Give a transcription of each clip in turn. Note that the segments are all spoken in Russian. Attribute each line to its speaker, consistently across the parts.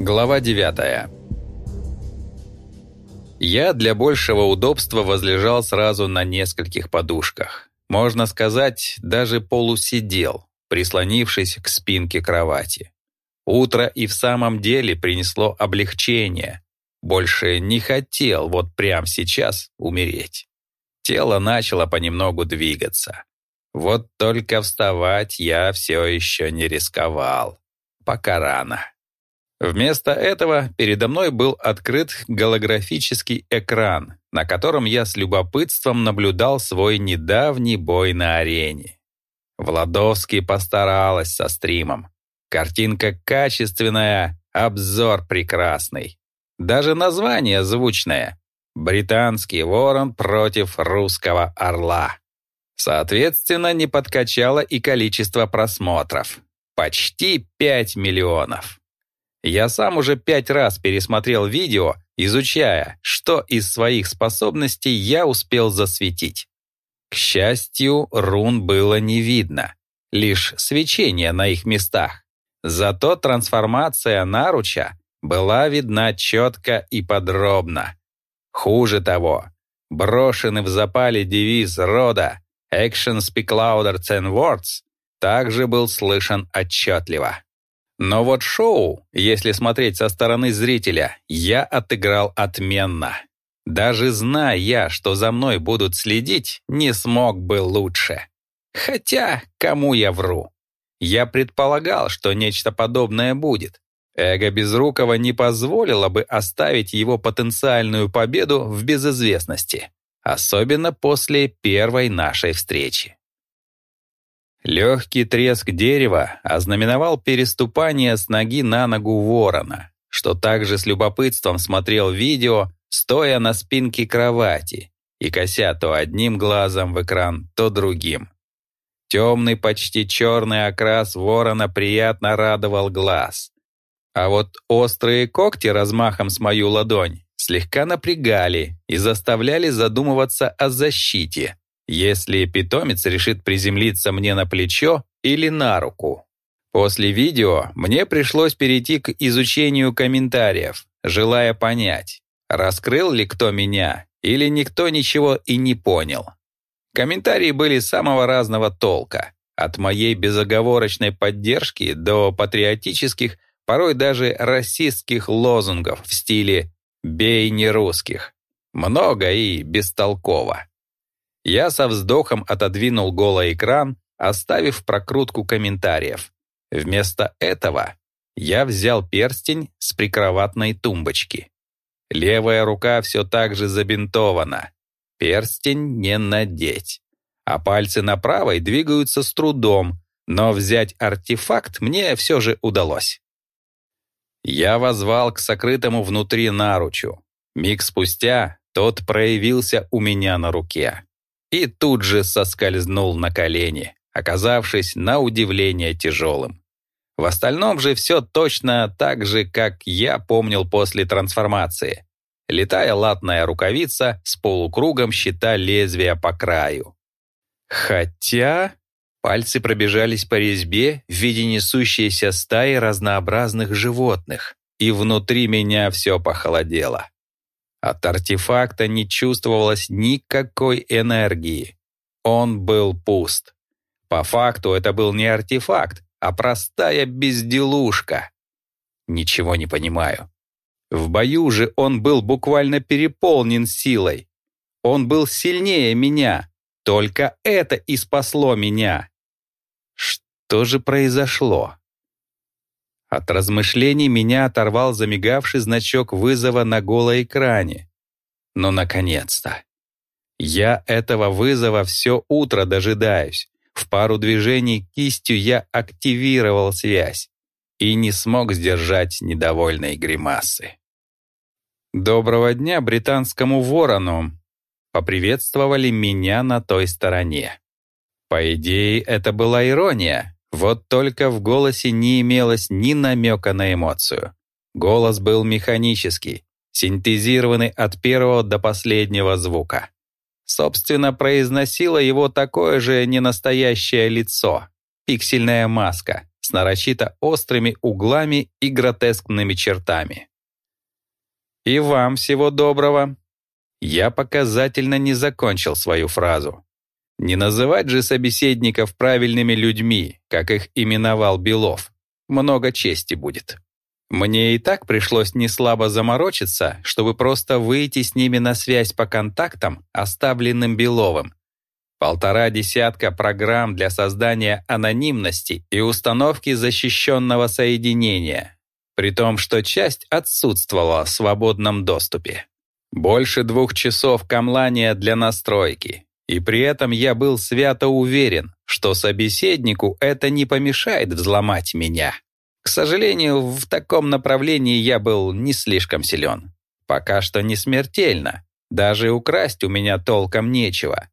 Speaker 1: Глава 9 Я для большего удобства возлежал сразу на нескольких подушках. Можно сказать, даже полусидел, прислонившись к спинке кровати. Утро и в самом деле принесло облегчение. Больше не хотел вот прямо сейчас умереть. Тело начало понемногу двигаться. Вот только вставать я все еще не рисковал. Пока рано. Вместо этого передо мной был открыт голографический экран, на котором я с любопытством наблюдал свой недавний бой на арене. Владовский постаралась со стримом. Картинка качественная, обзор прекрасный. Даже название звучное. «Британский ворон против русского орла». Соответственно, не подкачало и количество просмотров. Почти 5 миллионов. Я сам уже пять раз пересмотрел видео, изучая, что из своих способностей я успел засветить. К счастью, рун было не видно, лишь свечение на их местах. Зато трансформация наруча была видна четко и подробно. Хуже того, брошенный в запале девиз рода Action Speak Louder Than Words также был слышен отчетливо. Но вот шоу, если смотреть со стороны зрителя, я отыграл отменно. Даже зная, что за мной будут следить, не смог бы лучше. Хотя, кому я вру? Я предполагал, что нечто подобное будет. Эго Безрукова не позволило бы оставить его потенциальную победу в безызвестности особенно после первой нашей встречи. Легкий треск дерева ознаменовал переступание с ноги на ногу ворона, что также с любопытством смотрел видео, стоя на спинке кровати и кося то одним глазом в экран, то другим. Темный, почти черный окрас ворона приятно радовал глаз. А вот острые когти размахом с мою ладонь слегка напрягали и заставляли задумываться о защите, если питомец решит приземлиться мне на плечо или на руку. После видео мне пришлось перейти к изучению комментариев, желая понять, раскрыл ли кто меня или никто ничего и не понял. Комментарии были самого разного толка, от моей безоговорочной поддержки до патриотических, порой даже расистских лозунгов в стиле Бей не русских. Много и бестолково. Я со вздохом отодвинул голый экран, оставив прокрутку комментариев. Вместо этого я взял перстень с прикроватной тумбочки. Левая рука все так же забинтована. Перстень не надеть. А пальцы на правой двигаются с трудом, но взять артефакт мне все же удалось. Я возвал к сокрытому внутри наручу. Миг спустя тот проявился у меня на руке. И тут же соскользнул на колени, оказавшись на удивление тяжелым. В остальном же все точно так же, как я помнил после трансформации. Летая латная рукавица с полукругом щита лезвия по краю. Хотя... Пальцы пробежались по резьбе в виде несущейся стаи разнообразных животных, и внутри меня все похолодело. От артефакта не чувствовалось никакой энергии. Он был пуст. По факту это был не артефакт, а простая безделушка. Ничего не понимаю. В бою же он был буквально переполнен силой. Он был сильнее меня. Только это и спасло меня. Что же произошло? От размышлений меня оторвал замигавший значок вызова на голоэкране. Ну, наконец-то. Я этого вызова все утро дожидаюсь. В пару движений кистью я активировал связь и не смог сдержать недовольной гримасы. «Доброго дня британскому ворону!» Поприветствовали меня на той стороне. По идее, это была ирония, вот только в голосе не имелось ни намека на эмоцию. Голос был механический, синтезированный от первого до последнего звука. Собственно, произносило его такое же ненастоящее лицо, пиксельная маска, с нарочито острыми углами и гротескными чертами. «И вам всего доброго!» Я показательно не закончил свою фразу. Не называть же собеседников правильными людьми, как их именовал Белов. Много чести будет. Мне и так пришлось неслабо заморочиться, чтобы просто выйти с ними на связь по контактам, оставленным Беловым. Полтора десятка программ для создания анонимности и установки защищенного соединения, при том, что часть отсутствовала в свободном доступе. Больше двух часов камлания для настройки, и при этом я был свято уверен, что собеседнику это не помешает взломать меня. К сожалению, в таком направлении я был не слишком силен. Пока что не смертельно. Даже украсть у меня толком нечего.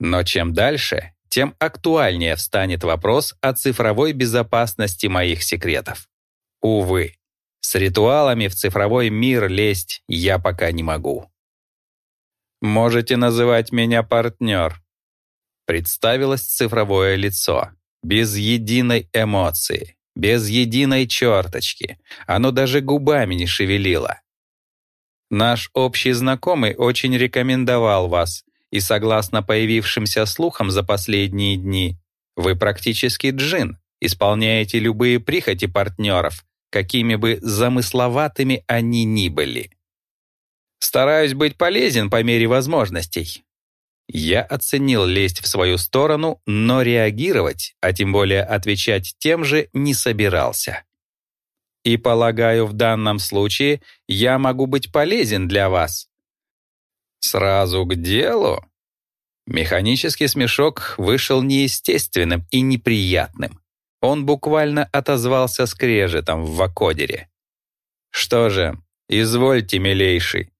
Speaker 1: Но чем дальше, тем актуальнее встанет вопрос о цифровой безопасности моих секретов. Увы, с ритуалами в цифровой мир лезть я пока не могу. «Можете называть меня партнер», — представилось цифровое лицо, без единой эмоции, без единой черточки. Оно даже губами не шевелило. Наш общий знакомый очень рекомендовал вас, и согласно появившимся слухам за последние дни, вы практически джин, исполняете любые прихоти партнеров, какими бы замысловатыми они ни были. Стараюсь быть полезен по мере возможностей, я оценил лезть в свою сторону, но реагировать, а тем более отвечать тем же, не собирался. И полагаю, в данном случае я могу быть полезен для вас. Сразу к делу. Механический смешок вышел неестественным и неприятным. Он буквально отозвался скрежетом в вакодере. Что же, извольте, милейший,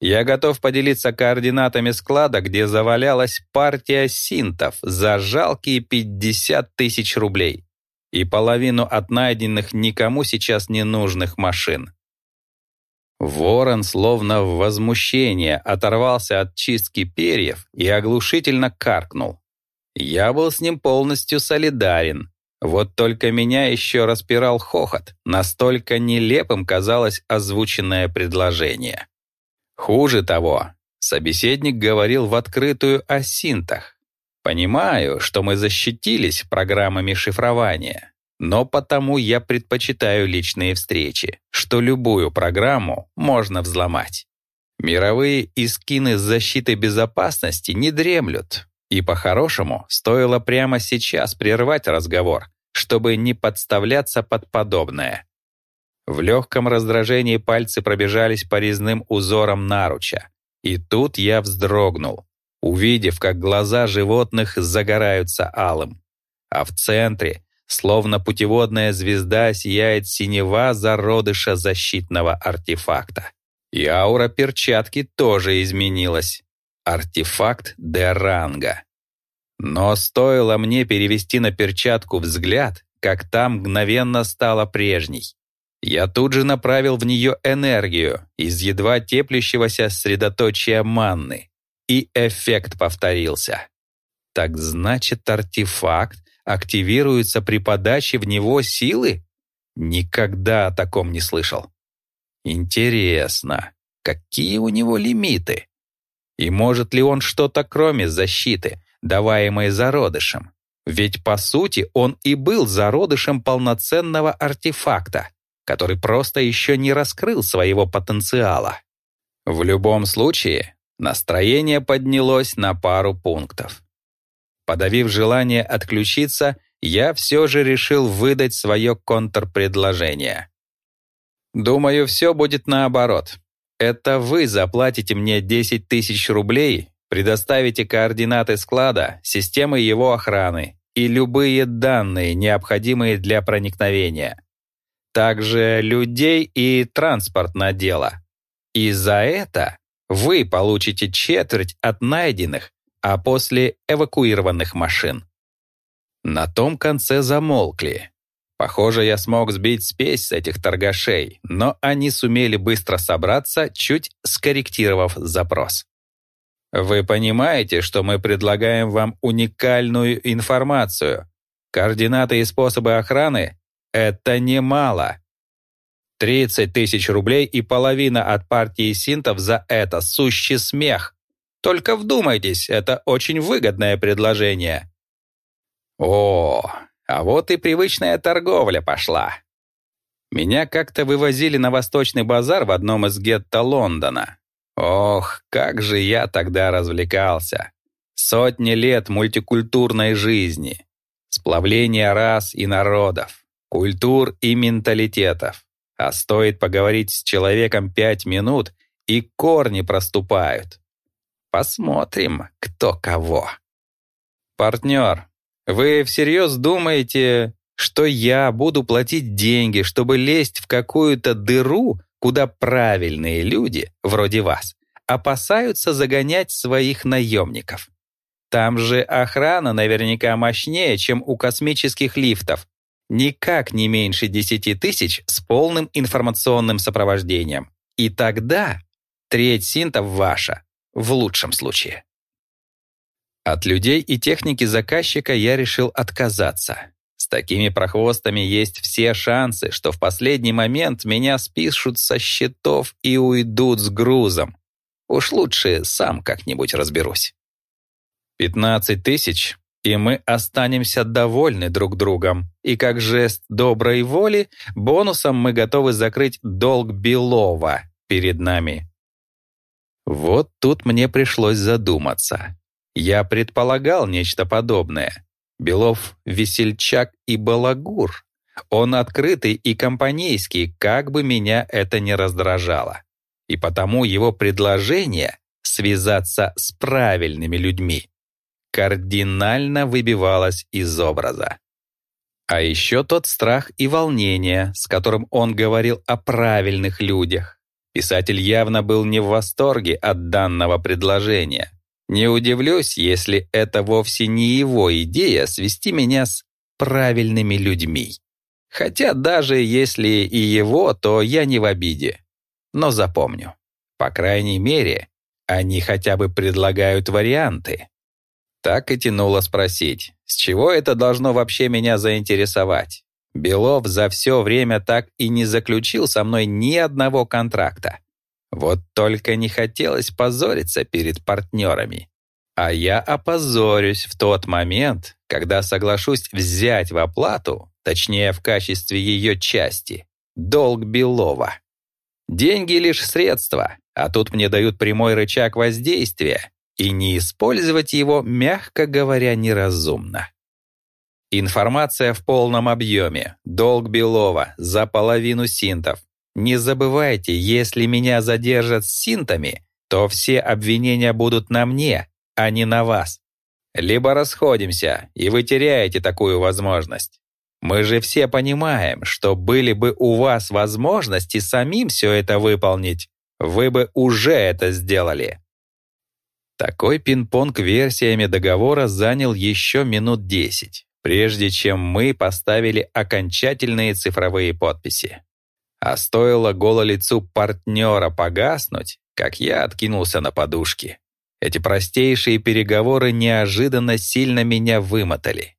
Speaker 1: я готов поделиться координатами склада, где завалялась партия синтов за жалкие 50 тысяч рублей и половину от найденных никому сейчас не нужных машин. Ворон, словно в возмущение, оторвался от чистки перьев и оглушительно каркнул. Я был с ним полностью солидарен. Вот только меня еще распирал хохот, настолько нелепым казалось озвученное предложение. Хуже того, собеседник говорил в открытую о синтах. Понимаю, что мы защитились программами шифрования, но потому я предпочитаю личные встречи, что любую программу можно взломать. Мировые искины защиты безопасности не дремлют, и по-хорошему стоило прямо сейчас прервать разговор, чтобы не подставляться под подобное. В легком раздражении пальцы пробежались по резным узорам наруча. И тут я вздрогнул, увидев, как глаза животных загораются алым. А в центре, словно путеводная звезда, сияет синева зародыша защитного артефакта. И аура перчатки тоже изменилась. Артефакт Деранга. Но стоило мне перевести на перчатку взгляд, как там мгновенно стало прежней. Я тут же направил в нее энергию из едва теплящегося средоточия манны, и эффект повторился. Так значит, артефакт активируется при подаче в него силы? Никогда о таком не слышал. Интересно, какие у него лимиты? И может ли он что-то кроме защиты, даваемой зародышем? Ведь, по сути, он и был зародышем полноценного артефакта который просто еще не раскрыл своего потенциала. В любом случае, настроение поднялось на пару пунктов. Подавив желание отключиться, я все же решил выдать свое контрпредложение. Думаю, все будет наоборот. Это вы заплатите мне 10 тысяч рублей, предоставите координаты склада, системы его охраны и любые данные, необходимые для проникновения также людей и транспорт на дело. И за это вы получите четверть от найденных, а после эвакуированных машин. На том конце замолкли. Похоже, я смог сбить спесь с этих торгашей, но они сумели быстро собраться, чуть скорректировав запрос. Вы понимаете, что мы предлагаем вам уникальную информацию, координаты и способы охраны Это немало. 30 тысяч рублей и половина от партии синтов за это сущий смех. Только вдумайтесь, это очень выгодное предложение. О, а вот и привычная торговля пошла. Меня как-то вывозили на Восточный базар в одном из гетто Лондона. Ох, как же я тогда развлекался. Сотни лет мультикультурной жизни, сплавления рас и народов, культур и менталитетов. А стоит поговорить с человеком пять минут, и корни проступают. Посмотрим, кто кого. Партнер, вы всерьез думаете, что я буду платить деньги, чтобы лезть в какую-то дыру, куда правильные люди, вроде вас, опасаются загонять своих наемников? Там же охрана наверняка мощнее, чем у космических лифтов, никак не меньше 10 тысяч с полным информационным сопровождением. И тогда треть синтов ваша, в лучшем случае. От людей и техники заказчика я решил отказаться. С такими прохвостами есть все шансы, что в последний момент меня спишут со счетов и уйдут с грузом. Уж лучше сам как-нибудь разберусь. 15 тысяч и мы останемся довольны друг другом. И как жест доброй воли, бонусом мы готовы закрыть долг Белова перед нами. Вот тут мне пришлось задуматься. Я предполагал нечто подобное. Белов — весельчак и балагур. Он открытый и компанейский, как бы меня это ни раздражало. И потому его предложение — связаться с правильными людьми кардинально выбивалась из образа. А еще тот страх и волнение, с которым он говорил о правильных людях. Писатель явно был не в восторге от данного предложения. Не удивлюсь, если это вовсе не его идея свести меня с правильными людьми. Хотя даже если и его, то я не в обиде. Но запомню. По крайней мере, они хотя бы предлагают варианты. Так и тянуло спросить, с чего это должно вообще меня заинтересовать? Белов за все время так и не заключил со мной ни одного контракта. Вот только не хотелось позориться перед партнерами. А я опозорюсь в тот момент, когда соглашусь взять в оплату, точнее в качестве ее части, долг Белова. Деньги лишь средства, а тут мне дают прямой рычаг воздействия, и не использовать его, мягко говоря, неразумно. Информация в полном объеме, долг Белова за половину синтов. Не забывайте, если меня задержат с синтами, то все обвинения будут на мне, а не на вас. Либо расходимся, и вы теряете такую возможность. Мы же все понимаем, что были бы у вас возможности самим все это выполнить, вы бы уже это сделали. Такой пинг-понг версиями договора занял еще минут десять, прежде чем мы поставили окончательные цифровые подписи. А стоило гололицу партнера погаснуть, как я откинулся на подушки. Эти простейшие переговоры неожиданно сильно меня вымотали.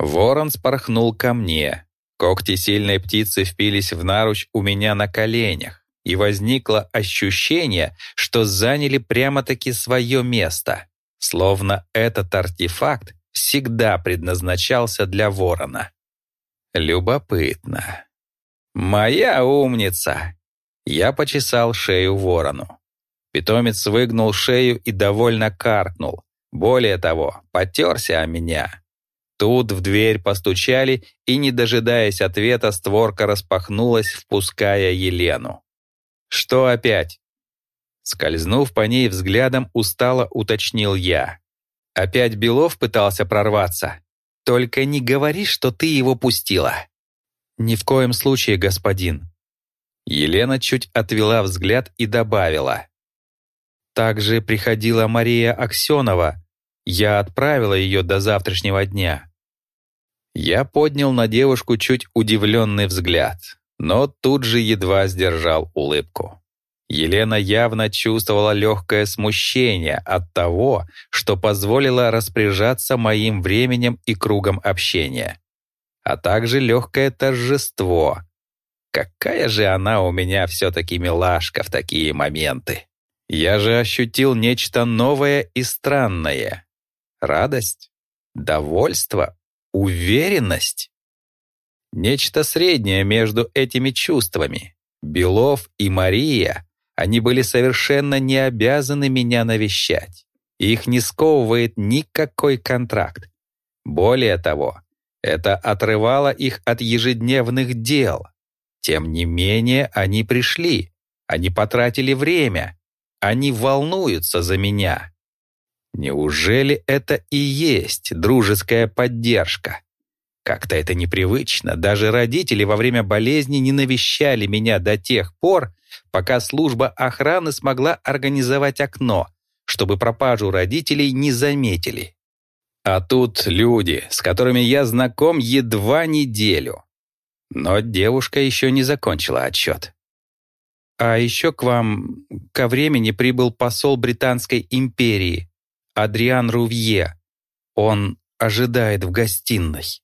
Speaker 1: Ворон спорхнул ко мне. Когти сильной птицы впились в наруч у меня на коленях и возникло ощущение, что заняли прямо-таки свое место, словно этот артефакт всегда предназначался для ворона. Любопытно. «Моя умница!» Я почесал шею ворону. Питомец выгнул шею и довольно каркнул. Более того, потерся о меня. Тут в дверь постучали, и, не дожидаясь ответа, створка распахнулась, впуская Елену. «Что опять?» Скользнув по ней взглядом, устало уточнил я. «Опять Белов пытался прорваться? Только не говори, что ты его пустила». «Ни в коем случае, господин». Елена чуть отвела взгляд и добавила. «Также приходила Мария Аксенова. Я отправила ее до завтрашнего дня». Я поднял на девушку чуть удивленный взгляд но тут же едва сдержал улыбку. Елена явно чувствовала легкое смущение от того, что позволила распоряжаться моим временем и кругом общения. а также легкое торжество. Какая же она у меня все-таки милашка в такие моменты. Я же ощутил нечто новое и странное. Радость, довольство, уверенность. Нечто среднее между этими чувствами. Белов и Мария, они были совершенно не обязаны меня навещать. Их не сковывает никакой контракт. Более того, это отрывало их от ежедневных дел. Тем не менее, они пришли. Они потратили время. Они волнуются за меня. Неужели это и есть дружеская поддержка? Как-то это непривычно. Даже родители во время болезни не навещали меня до тех пор, пока служба охраны смогла организовать окно, чтобы пропажу родителей не заметили. А тут люди, с которыми я знаком едва неделю. Но девушка еще не закончила отчет. А еще к вам ко времени прибыл посол Британской империи, Адриан Рувье. Он ожидает в гостиной.